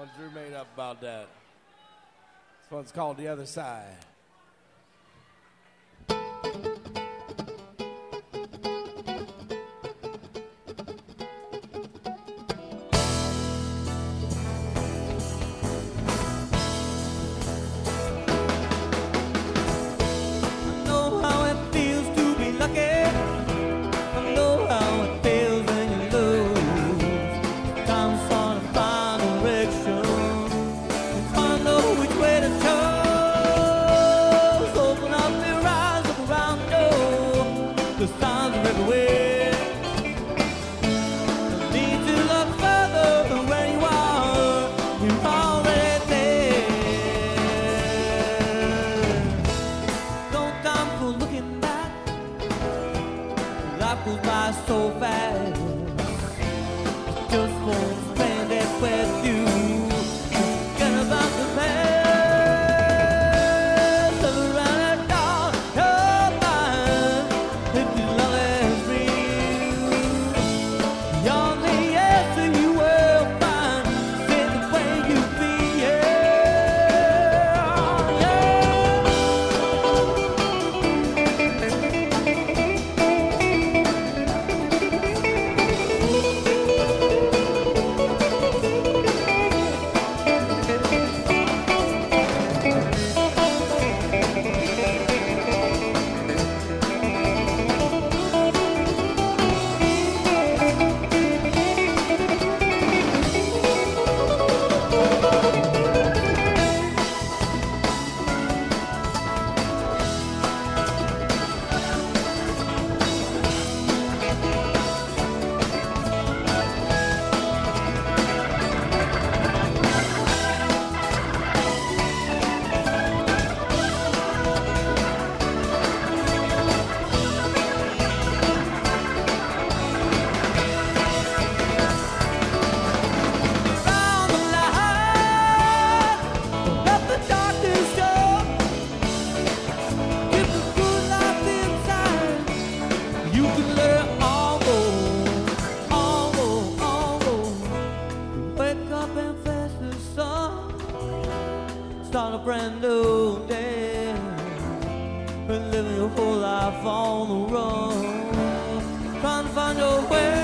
One Drew made up about that. This one's called The Other Side. The are everywhere. No need to look further where you are. You're already there. Time for looking back. Life goes by so fast. Just won't start a brand new day, and living your whole life on the run, trying to find your way.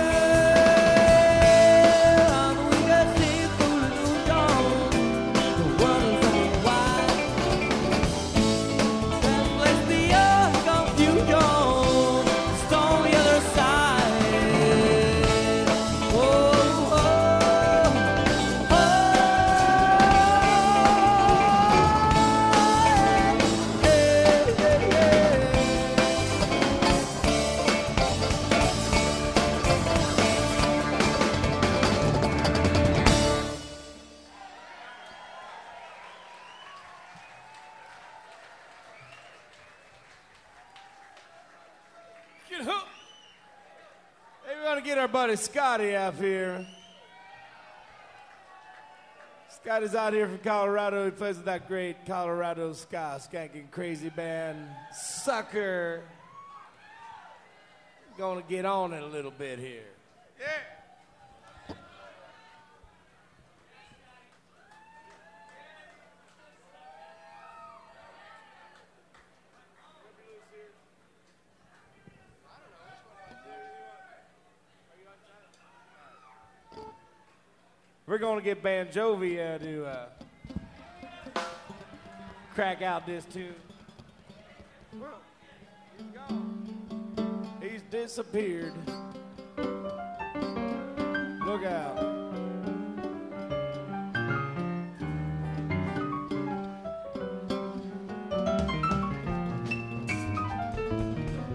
Hooked. Hey, we're gonna get our buddy Scotty out here. Scotty's out here from Colorado. He plays with that great Colorado ska skanking crazy band, Sucker. Gonna get on it a little bit here. Yeah. We're going to get Ban Jovi uh, to uh, crack out this tune. He's disappeared. Look out.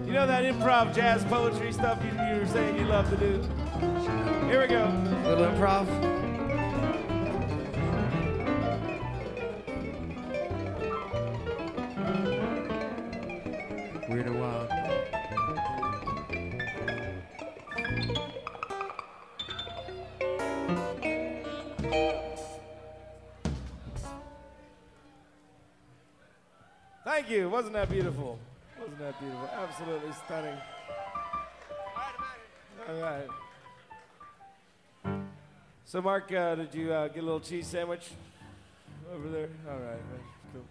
You know that improv jazz poetry stuff you, you were saying you love to do? Here we go. Little improv. Weird and wild. Thank you. Wasn't that beautiful? Wasn't that beautiful? Absolutely stunning. All right. So, Mark, uh, did you uh, get a little cheese sandwich over there? All right. Cool.